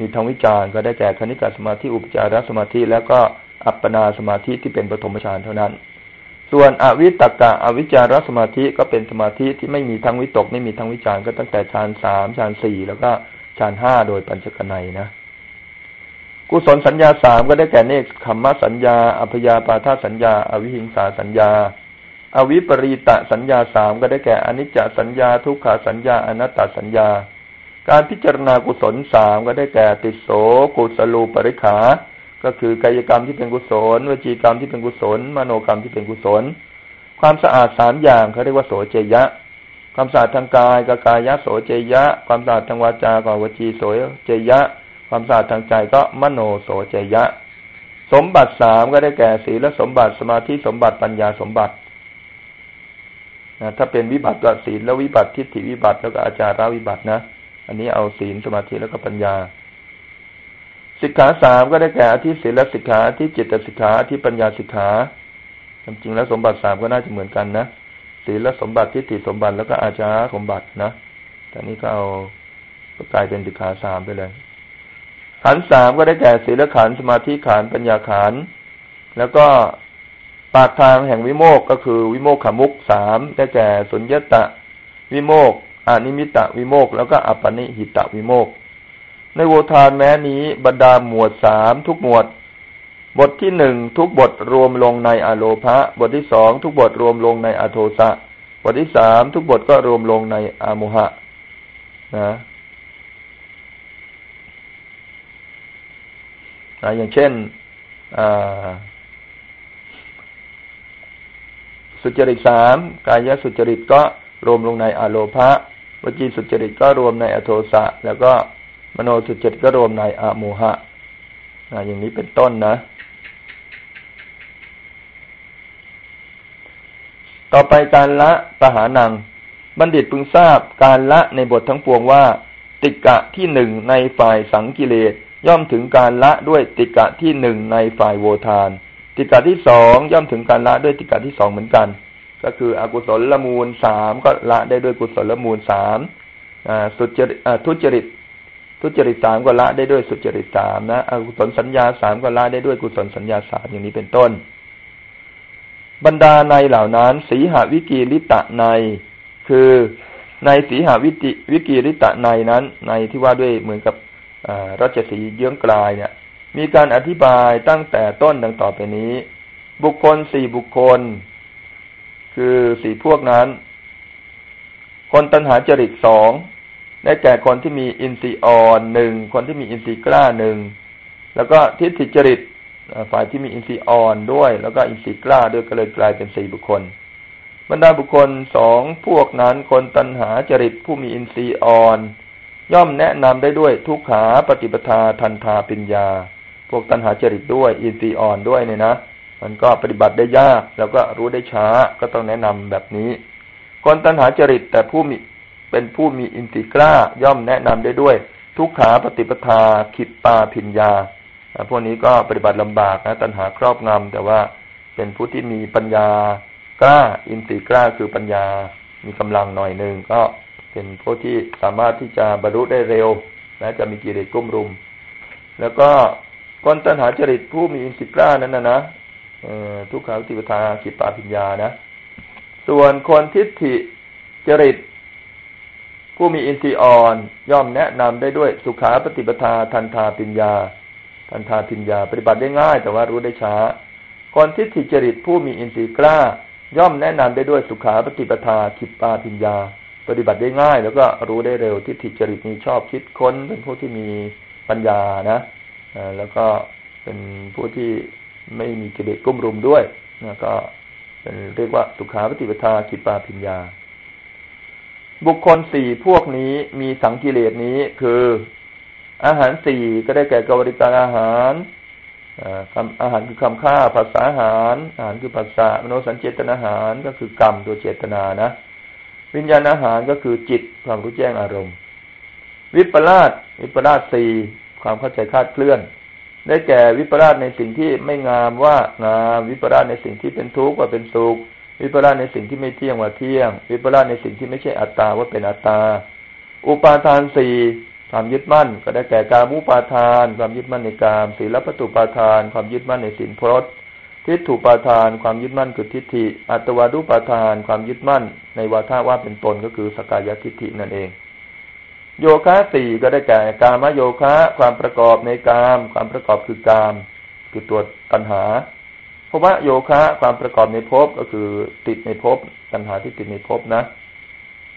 มีทั้งวิจารก็ได้แก่คณิกาสมาธิอุปจารสมาธิ แล้วก็อัปปนาสมาธิที่เป็นปฐมฌานเท่านั้น ส่วนอวิตกะอวิจารสมาธิก็เป็นสมาธิที่ไม่มีทั้งวิตก ไม่มีทั้งวิจารก็ตั้งแต่ฌานสามฌานสี่แล้วก็ฌานห้าโดยปัญจกนัยนะกุศลสัญญาสามก็ได้แก่เนกขมมสัญญา อัพยาปาทาสัญญา อวิหิงสาสัญญา อวิปริตะสัญญาสามก็ได้แก่อนิจจสัญญาทุกขาสัญญาอนัตตสัญญา การพิจารณากุศลสามก็ได้แก่ติโสกุศลูปริขา ก็คือกายกรรมที่เป็นกุศลวจีกรรมที่เป็นกุศล มโนกรรมที่เป็นกุศล ความสะอาดสามอย่างเขาเรียกว่าโสเจยะ ความสะอาดทางกายก็กายะโสเจยะ ความสะอาดทางวาจาก็วจีโสเจยะ ความสะอาดทางใจก็มโนโสเจยะ สมบัติสามก็ได้แก่ศีลสมบัติสมาธิสมบัติปัญญาสมบัติ นะถ้าเป็นวิบัติก็ศีลแล้ววิบัติทิฏฐิวิบัติแล้วก็อาจาราวิบัตินะ อันนี้เอาศีลสมาธิแล้วก็ปัญญา สิกขาสามก็ได้แก่อธิศีลสิกขาที่จิตสิกขาที่ปัญญาสิกขาจริงแล้วสมบัติสามก็น่าจะเหมือนกันนะศีลสมบัติทิฏฐิสมบัติแล้วก็อาจารสมบัตินะแต่นี้ก็เอาก็กลายเป็นสิกขาสามไปเลยขันสามก็ได้แก่ศีลขันสมาธิขันปัญญาขันแล้วก็ ปากทางแห่งวิโมกก็คือวิโมกขมุกสามได้แก่สุญญตะวิโมกอานิมิตะวิโมกแล้วก็อัปปนิหิตะวิโมกในโวทานแม้นี้บรรดาหมวดสามทุกหมวด บทที่หนึ่งทุกบทรวมลงในอโลภะบทที่สองทุกบทรวมลงในอโทสะบทที่สามทุกบทก็รวมลงในอาโมหะนะนะอย่างเช่น สุจริตสามกายสุจริตก็รวมลงในอโลภะวจีสุจริตก็รวมในอโทสะ แล้วก็มโนสุจริตก็รวมในอะโมหะอย่างนี้เป็นต้นนะ ต่อไปการละปหานัง บัณฑิตพึงทราบการละในบททั้งปวงว่า ติกะที่หนึ่งในฝ่ายสังกิเลสย่อมถึงการละด้วยติกะที่หนึ่งในฝ่ายโวทาน ติกะที่สองย่อมถึงการละด้วยติกะที่สองเหมือนกัน ก็คืออกุศลละมูลสามก็ละได้ด้วยกุศลละมูลสามสุจริตทุจริต ทุจริตสามก็ละได้ด้วยสุจริตสามนะอกุศลสัญญาสามก็ละได้ด้วยกุศลสัญญาสามอย่างนี้เป็นต้น บรรดาในเหล่านั้น สีหวิกีริตะใน คือในสีหวิจิวิกีริตะในนั้น ในที่ว่าด้วยเหมือนกับรัชสีเยื้องกลายเนี่ย มีการอธิบายตั้งแต่ต้นดังต่อไปนี้ บุคคลสี่บุคคล คือสี่พวกนั้น คนตัณหาจริตสองได้แก่คนที่มีอินทรีย์อ่อนหนึ่งคนที่มีอินทรีย์กล้าหนึ่งแล้วก็ทิฏฐิจริตฝ่ายที่มีอินทรีย์อ่อนด้วย แล้วก็อินทรีย์กล้าด้วยก็เลยกลายเป็นสี่บุคคล บรรดาบุคคลสองพวกนั้นคนตัณหาจริตผู้มีอินทรีย์อ่อน ย่อมแนะนำได้ด้วยทุกขาปฏิปทาทันทาปิญญา วกตัณหาจริตด้วยอินทรีย์อ่อนด้วยเนี่ยนะมันก็ปฏิบัติได้ยาก แล้วก็รู้ได้ช้าก็ต้องแนะนำแบบนี้คนตัณหาจริตแต่ผู้มีเป็นผู้มีอินทรีย์กล้าย่อมแนะนำได้ด้วย ทุกขาปฏิปทาขิปปาพิญญาพวกนี้ก็ปฏิบัติลำบากนะตัณหาครอบงำแต่ว่าเป็นผู้ที่มีปัญญากล้าอินทรีย์กล้าคือปัญญามีกำลังหน่อยหนึ่งก็เป็นผู้ที่สามารถที่จะบรรลุได้เร็วและจะมีกิเลสกุ้มรุม แล้วก็ คนตัณหาจริตผู้มีอินทรีย์กล้านั้นนะนะทุกขาปฏิปทาขิปปาพิญญานะ ส่วนคนทิฏฐิจริต ผู้มีอินทรีย์อ่อน ย่อมแนะนำได้ด้วยสุขาปฏิปทาทันทาปิญญา ทันทาปิญญา ปฏิบัติได้ง่าย แต่ว่ารู้ได้ช้า คนทิฏฐิจริตผู้มีอินทรีย์กล้า ย่อมแนะนำได้ด้วยสุขาปฏิปทาขิปปาปิญญา ปฏิบัติได้ง่าย แล้วก็รู้ได้เร็วทิฏฐิจริตนี้ชอบคิดค้นเป็นผู้ที่มีปัญญานะ แล้วก็เป็นผู้ที่ไม่มีกิเลสกุ้มรุมด้วยนะก็เป็นเรียกว่าสุขาปฏิปทาขิปปาปิญญา บุคคลสี่พวกนี้มีสังกิเลสนี้คืออาหารสี่ก็ได้แก่กวริตาอาหารคำอาหารคือคำข้าภาษาอาหารอาหารคือภาษามโนสัญเจตนาอาหารก็คือกรรมตัวเจตนานะ วิญญาณอาหารก็คือจิตความรู้แจ้งอารมณ์ วิปลาสวิปลาสสี่ ความเข้าใจคาดเคลื่อน ได้แก่วิปลาสในสิ่งที่ไม่งามว่างามวิปลาสในสิ่งที่เป็นทุกข์ว่าเป็นสุขวิปลาสในสิ่งที่ไม่เที่ยงว่าเที่ยง วิปลาสในสิ่งที่ไม่ใช่อัตตาว่าเป็นอัตตา อุปาทานสี่ความยึดมั่น ก็ได้แก่การมุปาทาน ความยึดมั่นในกามศีลปตุปาทาน ความยึดมั่นในศีลพรตทิฏฐุปาทาน ความยึดมั่นคือทิฏฐิ อัตวาดุปาทาน ความยึดมั่น ในวาทาว่าเป็นตนก็คือสกายทิฏฐินั่นเอง โยคะสี่ก็ได้แก่กามโยคะ ความประกอบในกาม ความประกอบคือกาม คือตัวตัณหาภาวะโยคะความประกอบในภพก็คือติดในภพตัณหาที่ติดในภพนะ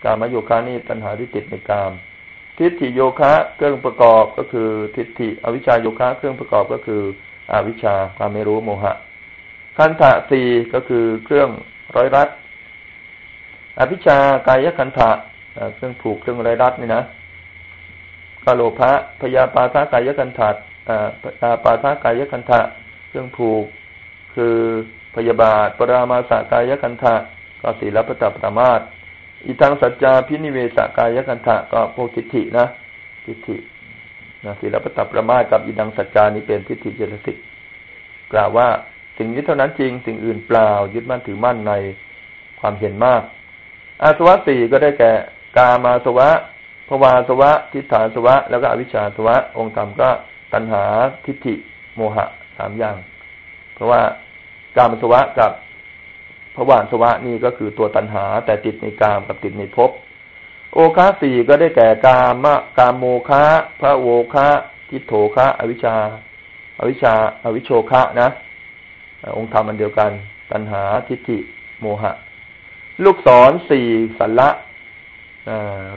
กามโยคะนี่ตัณหาที่ติดในกาม ทิฏฐิโยคะเครื่องประกอบก็คือทิฏฐิ อวิชชาโยคะเครื่องประกอบก็คืออวิชชาความไม่รู้โมหะ คันธะสี่ก็คือเครื่องร้อยรัดอภิชากายคันธะเครื่องผูกเครื่องร้อยรัดนี่นะ กาโลภะพยาปาทากายคันธะปาทากายคันธะเครื่องผูก คือพยาบาท ปรามาสกายคันธะก็ศีลปตปรามาตอีทางสัจจาพินิเวสกายคันธะก็พวกทิฏฐินะทิฏฐินะศีลปตปรามาตกับอีดังสัจจานี้เป็นทิฏฐิเจตสิกกล่าวว่าสิ่งนี้เท่านั้นจริงสิ่งอื่นเปล่า ยึดมั่นถือมั่นในความเห็นมาก อาสวะสี่ก็ได้แก่ กามาสวะ ภวาสวะ ทิฏฐานสวะ แล้วก็อวิชชาสวะ องค์ธรรมก็ตัณหาทิฏฐิโมหะสามอย่าง เพราะว่ากามสวะกับภวานสวะนี่ก็คือตัวตัณหา แต่ติดในกามกับติดในภพโอคาสี่ก็ได้แก่กามะกามโมคะพระโวคะทิโถคะ อวิชชา อวิชชา อวิโชคะนะองค์ธรรมอันเดียวกัน ตัณหาทิฏฐิโมหะ ลูกศรสี่สัลละ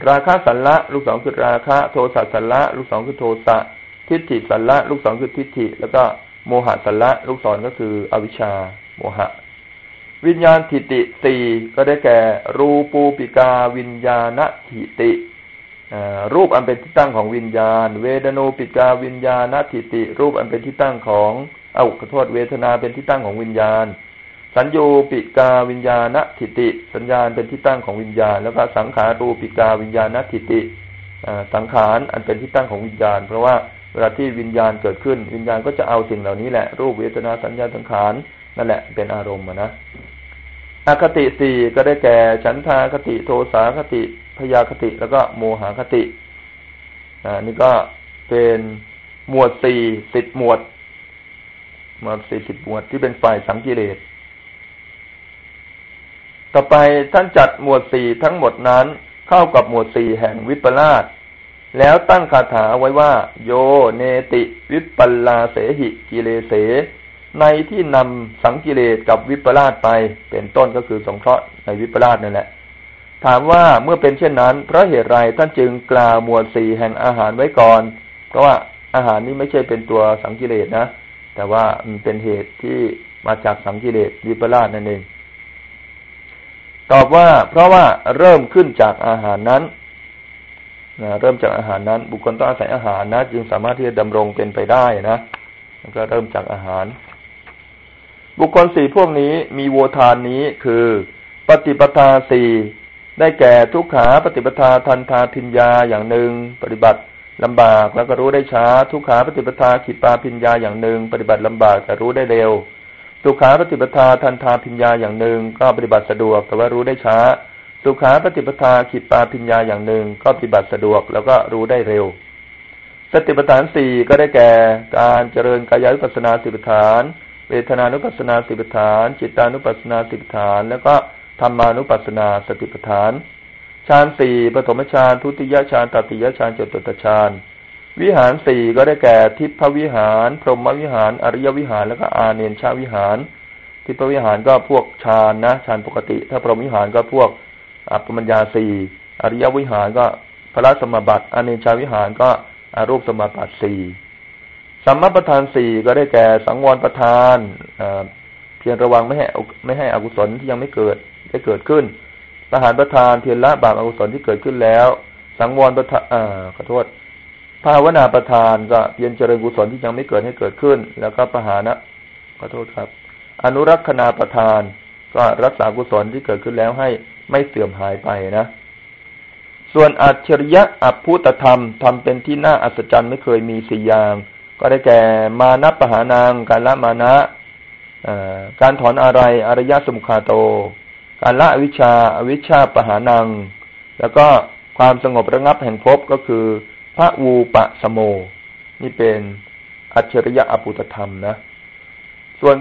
ราคะสัลละลูกสองคือราคะ โทสัสัลละลูกสองคือโทสะทิฏฐิสัลละลูกสองคือทิฏฐิ แล้วก็โมหะสัลละลูกศรก็คืออวิชชา โมหะ วิญญาณทิติสี่ก็ได้แก่ รูปูปิกา วิญญาณทิติรูปอันเป็นที่ตั้งของวิญญาณ เวดโนปิกาวิญญาณทิติ รูปอันเป็นที่ตั้งของเอาขอโทษเวทนาเป็นที่ตั้งของวิญญาณ สัญญูปิกาวิญญาณทิติ สัญญาณเป็นที่ตั้งของวิญญาณ แล้วก็สังขารูปิกาวิญญาณทิติสังขารอันเป็นที่ตั้งของวิญญาณ เพราะว่าเวลาที่วิญญาณเกิดขึ้น วิญญาณก็จะเอาสิ่งเหล่านี้แหละรูปเวทนาสัญญาสังขารนั่นแหละเป็นอารมณ์นะอคติสี่ก็ได้แก่ฉันทาคติโทสาคติพยาคติแล้วก็โมหคติอ่านี่ก็เป็นหมวดสี่สิบหมวดหมวดสี่สิบหมวดที่เป็นฝ่ายสังกิเลส ต่อไปท่านจัดหมวดสี่ทั้งหมดนั้นเข้ากับหมวดสี่แห่งวิปลาสแล้วตั้งคาถาไว้ว่า โยเนติวิปลาเสหิกิเลเส ในที่นำสังกิเลสกับวิปลาสไป เป็นต้นก็คือสงเคราะห์ในวิปลาสนั่นแหละ ถามว่าเมื่อเป็นเช่นนั้น เพราะเหตุไรท่านจึงกล่าวหมวดสี่แห่งอาหารไว้ก่อน เพราะว่าอาหารนี้ไม่ใช่เป็นตัวสังกิเลสนะ แต่ว่ามันเป็นเหตุที่มาจากสังกิเลสวิปลาสนั่นเอง ตอบว่า เพราะว่าเริ่มขึ้นจากอาหารนั้นนะเริ่มจากอาหารนั้น บุคคลต้องอาศัยอาหารนะจึงสามารถที่จะดำรงเป็นไปได้นะก็เริ่มจากอาหาร บุคคลสี่พวกนี้มีโวทานนี้คือ ปฏิปทาสี่ได้แก่ทุกขาปฏิปทาทันทาพิญญาอย่างหนึ่ง ปฏิบัติลำบากแล้วก็รู้ได้ช้า ทุกขาปฏิปทาขิปาพิญญาอย่างหนึ่ง ปฏิบัติลำบากแต่รู้ได้เร็ว สุขาปฏิปทาทันทาพิญญาอย่างหนึ่งก็ปฏิบัติสะดวก แต่ว่ารู้ได้ช้า สุขาปฏิปทาขิปาพิญญาอย่างหนึ่งก็ปฏิบัติสะดวก แล้วก็รู้ได้เร็ว สติปัฏฐานสี่ก็ได้แก่การเจริญกายานุปัสสนาสิบฐาน เวทนานุปัสสนาสิบฐาน จิตานุปัสสนาสิบฐาน แล้วก็ธรรมานุปัสสนาสติปัฏฐานฌานสี่ปฐมฌานทุติยฌานตติยฌานจตุตฌาน วิหารสี่ก็ได้แก่ทิพวิหาร พรหมวิหาร อริยวิหาร แล้วก็อาเนนชาวิหาร ทิพวิหารก็พวกฌานนะฌานปกติ ถ้าพรหมวิหารก็พวกอัปมัญญาสี่อริยวิหารก็พระสมบัติอาเนนชาวิหารก็อารูปสมบัติสี่สัมมาประธานสี่ก็ได้แก่สังวรประธานเพียงระวังไม่ให้ไม่ให้อกุศลที่ยังไม่เกิดได้เกิดขึ้นประหารประธานเพียรละบาปอกุศลที่เกิดขึ้นแล้ว สังวรประธานขอโทษ ภาวนาประทานก็เพียรเจริญกุศลที่ยังไม่เกิดให้เกิดขึ้น แล้วก็ปหานะขอโทษครับ อนุรักษณาประทาน ก็รักษากุศลที่เกิดขึ้นแล้วให้ไม่เสื่อมหายไปนะ ส่วนอัจฉริยะอัพุตธรรมทำเป็นที่น่าอัศจรรย์ไม่เคยมีสี่อย่าง ก็ได้แก่มานะปหานางการละมานะการถอนอะไรอริยสมุขาโต การละอวิชชาอวิชชาปหานัง แล้วก็ความสงบระงับแห่งภพก็คือ ระวูปะสโม นี่เป็นอัจฉริยะอปุตธรรมนะส่วน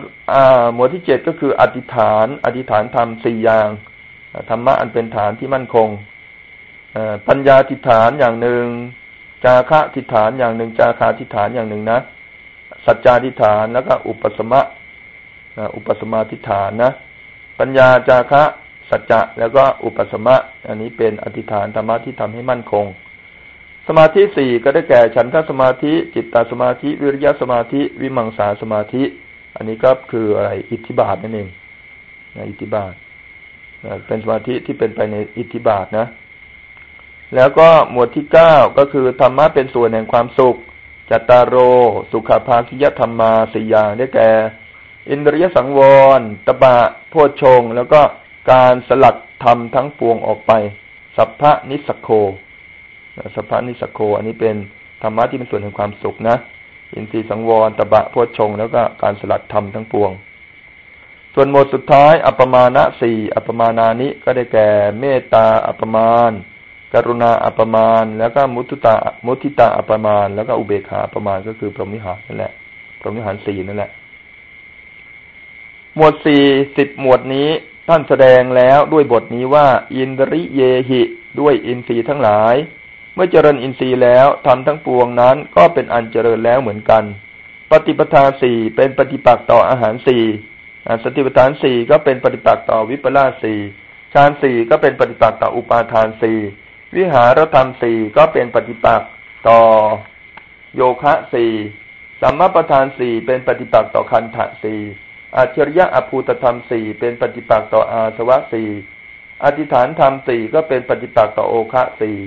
หมวดที่เจ็ดก็คืออธิษฐาน อธิษฐานธรรมสี่อย่างธรรมะอันเป็นฐานที่มั่นคงปัญญาทิฏฐานอย่างหนึ่ง จาคะทิฏฐานอย่างหนึ่ง จาคาทิฏฐานอย่างหนึ่งนะสัจจาทิฏฐานแล้วก็อุปสมะอุปสมาทิฏฐานนะปัญญาจาคะสัจจะแล้วก็อุปสมะ อันนี้เป็นอธิษฐานธรรมะที่ทำให้มั่นคง สมาธิสี่ก็ได้แก่ฉันทสมาธิ จิตตสมาธิ วิริยะสมาธิ วิมังสาสมาธิ อันนี้ก็คืออะไรอิทธิบาทนั่นเองนะอิทธิบาทเป็นสมาธิที่เป็นไปในอิทธิบาทนะ แล้วก็หมวดที่เก้าก็คือธรรมะเป็นส่วนแห่งความสุขจัตตารโร สุขภาคิยธรรมาสี่อย่างได้แก่ อินทรียสังวร ตบะโพชง แล้วก็การสลัดธรรมทั้งปวงออกไป สัพพะนิสโค สภานิสโค อันนี้เป็นธรรมะที่เป็นส่วนแห่งความสุขนะ อินทรีย์สังวรตบะโพชงแล้วก็การสลัดธรรมทั้งปวง ส่วนหมดสุดท้าย อัปมาณะสี่อัปมานานิก็ได้แก่เมตตาอัปมาณกรุณาอัปมาณแล้วก็มุตุตามุทิตาอัปมาณแล้วก็อุเบกขาอัปมาณก็คือพรหมิหารนั่นแหละพรหมิหารสี่นั่นแหละ หมวดสี่สิบหมวดนี้ท่านแสดงแล้วด้วยบทนี้ว่า อินริเยหิ ด้วยอินทรีย์ทั้งหลาย มื่อเจริญอินทรีย์แล้วทำทั้งปวงนั้นก็เป็นอันเจริญแล้วเหมือนกัน ปฏิปทาสี่เป็นปฏิปักษ์ต่ออาหารสี่สติปัฏฐานสี่ก็เป็นปฏิปักษ์ต่อวิปลาสสี่ฌานสี่ก็เป็นปฏิปักษ์ต่ออุปาทานสี่วิหารธรรมสี่ก็เป็นปฏิปักษ์ต่อโยคะสี่สัมมาประธานสี่เป็นปฏิปักษ์ต่อคันธะสี่อัจฉริยะอภูตธรรมสี่เป็นปฏิปักษ์ต่ออาสวะสี่อธิษฐานธรรมสี่ก็เป็นปฏิปักษ์ต่อโอคะสี่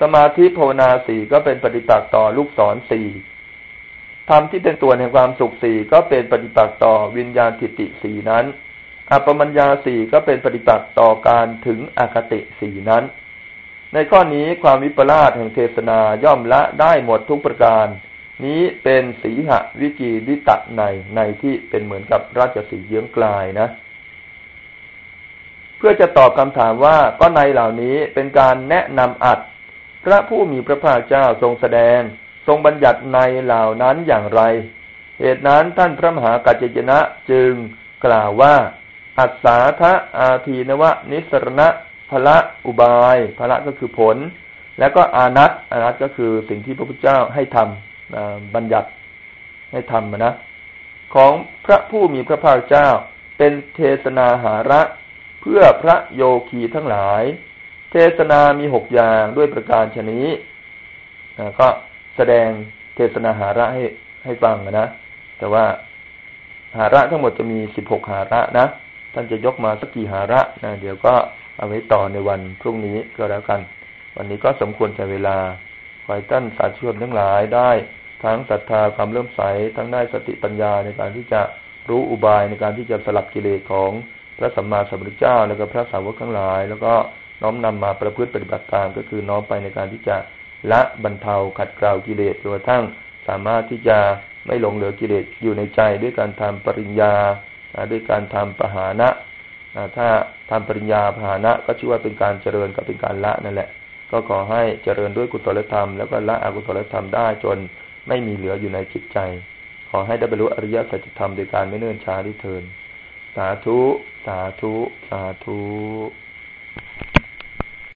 สมาธิภาวนาสี่ก็เป็นปฏิปักษ์ต่อลูกศรสี่ธรรมที่เป็นตัวแห่งความสุขสี่ก็เป็นปฏิปักษ์ต่อวิญญาณทิฏฐิสี่นั้น อัปมัญญาสี่ก็เป็นปฏิปักษ์ต่อการถึงอคติสี่นั้น ในข้อนี้ความวิปลาสแห่งเทศนาย่อมละได้หมดทุกประการ นี้เป็นสีหวิจีดิตะในในที่เป็นเหมือนกับราชสีเยื้องกลายนะ เพื่อจะตอบคำถามว่าก็ในเหล่านี้เป็นการแนะนำอัด พระผู้มีพระภาคเจ้าทรงแสดง ทรงบัญญัติในเหล่านั้นอย่างไร เหตุนั้นท่านพระมหากัจจนะจึงกล่าวว่า อัศาทะอาทีนวะ นิสรณะพละอุบายพละก็คือผล แล้วก็อานัตอานัตก็คือสิ่งที่พระพุทธเจ้าให้ทำบัญญัติให้ทำนะของพระผู้มีพระภาคเจ้าเป็นเทศนาหาระ เพื่อพระโยคีทั้งหลาย เทศนามีหกอย่างด้วยประการชนี้ก็แสดงเทศนาหาระให้ให้ฟังนะ แต่ว่าหาระทั้งหมดจะมีสิบหกหาระนะท่านจะยกมาสักกี่หาระนะเดี๋ยวก็เอาไว้ต่อในวันพรุ่งนี้ก็แล้วกัน วันนี้ก็สมควรใช้เวลาคอยตั้นสาธุชนทั้งหลายได้ ทั้งศรัทธาความเริ่มใสทั้งได้สติปัญญาในการที่จะรู้อุบายในการที่จะสลับกิเลสของพระสัมมาสัมพุทธเจ้า แล้วก็พระสาวกทั้งหลาย แล้วก็ น้อมนำมาประพฤติปฏิบัติตามก็คือน้อมไปในการที่จะละบรรเทาขัดเกลากิเลสจนกระทั่งสามารถที่จะไม่หลงเหลือกิเลสอยู่ในใจด้วยการทำปริญญาด้วยการทำปหานะถ้าทำปริญญาปหานะก็ชื่อว่าเป็นการเจริญกับเป็นการละนั่นแหละ ก็ขอให้เจริญด้วยกุศลธรรมแล้วก็ละอกุศลธรรมได้จนไม่มีเหลืออยู่ในจิตใจ ขอให้ได้บรรลุอริยสัจธรรมโดยการไม่เนิ่นช้าที่เทินสาธุ สาธุ สาธุ